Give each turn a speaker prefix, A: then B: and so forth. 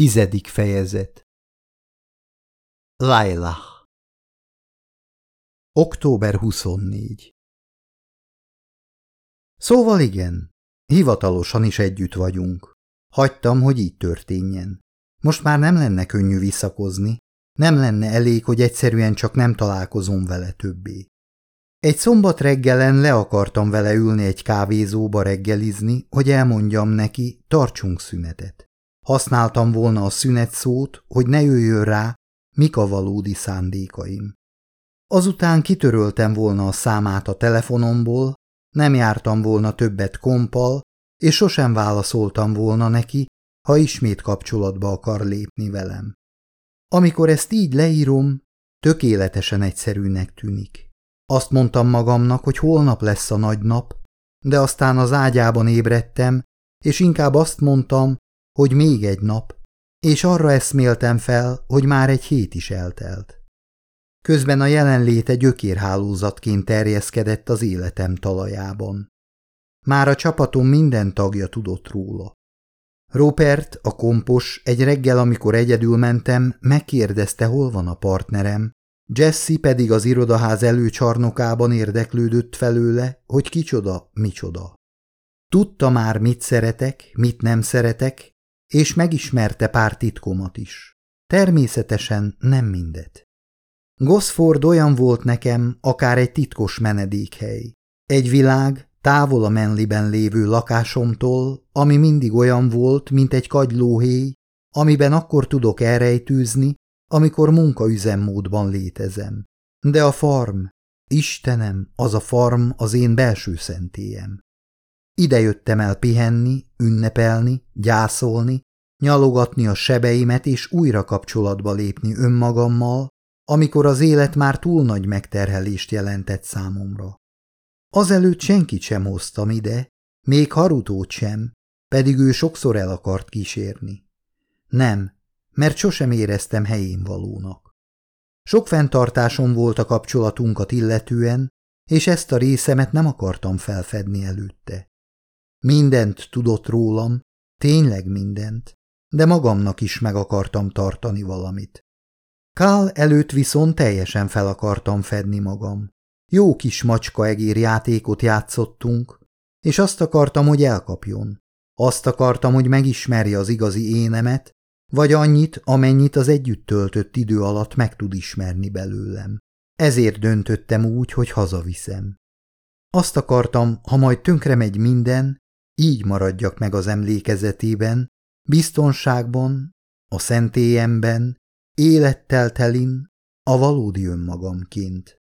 A: Tizedik fejezet Lailah Október 24 Szóval igen, hivatalosan is együtt vagyunk. Hagytam, hogy így történjen. Most már nem lenne könnyű visszakozni, nem lenne elég, hogy egyszerűen csak nem találkozom vele többé. Egy szombat reggelen le akartam vele ülni egy kávézóba reggelizni, hogy elmondjam neki, tartsunk szünetet. Használtam volna a szünet szót, hogy ne jöjjön rá, mik a valódi szándékaim. Azután kitöröltem volna a számát a telefonomból, nem jártam volna többet kompal, és sosem válaszoltam volna neki, ha ismét kapcsolatba akar lépni velem. Amikor ezt így leírom, tökéletesen egyszerűnek tűnik. Azt mondtam magamnak, hogy holnap lesz a nagy nap, de aztán az ágyában ébredtem, és inkább azt mondtam, hogy még egy nap, és arra eszméltem fel, hogy már egy hét is eltelt. Közben a jelenléte gyökérhálózatként terjeszkedett az életem talajában. Már a csapatom minden tagja tudott róla. Rupert, a kompos, egy reggel, amikor egyedül mentem, megkérdezte, hol van a partnerem, Jesse pedig az irodaház előcsarnokában érdeklődött felőle, hogy kicsoda, micsoda. Tudta már, mit szeretek, mit nem szeretek, és megismerte pár titkomat is. Természetesen nem mindet. Gosford olyan volt nekem, akár egy titkos menedékhely. Egy világ, távol a Menliben lévő lakásomtól, ami mindig olyan volt, mint egy kagylóhéj, amiben akkor tudok elrejtőzni, amikor munkaüzemmódban létezem. De a farm, Istenem, az a farm az én belső szentélyem. Ide jöttem el pihenni, ünnepelni, gyászolni, nyalogatni a sebeimet és újra kapcsolatba lépni önmagammal, amikor az élet már túl nagy megterhelést jelentett számomra. Azelőtt senkit sem hoztam ide, még Harutót sem, pedig ő sokszor el akart kísérni. Nem, mert sosem éreztem helyén valónak. Sok fenntartásom volt a kapcsolatunkat illetően, és ezt a részemet nem akartam felfedni előtte. Mindent tudott rólam, tényleg mindent, de magamnak is meg akartam tartani valamit. Kál előtt viszont teljesen fel akartam fedni magam. Jó kis macska egér játékot játszottunk, és azt akartam, hogy elkapjon. Azt akartam, hogy megismerje az igazi énemet, vagy annyit, amennyit az együtt töltött idő alatt meg tud ismerni belőlem. Ezért döntöttem úgy, hogy hazaviszem. Azt akartam, ha majd tönkre megy minden, így maradjak meg az emlékezetében, biztonságban, a szentélyemben, élettel telin, a valódi önmagamként.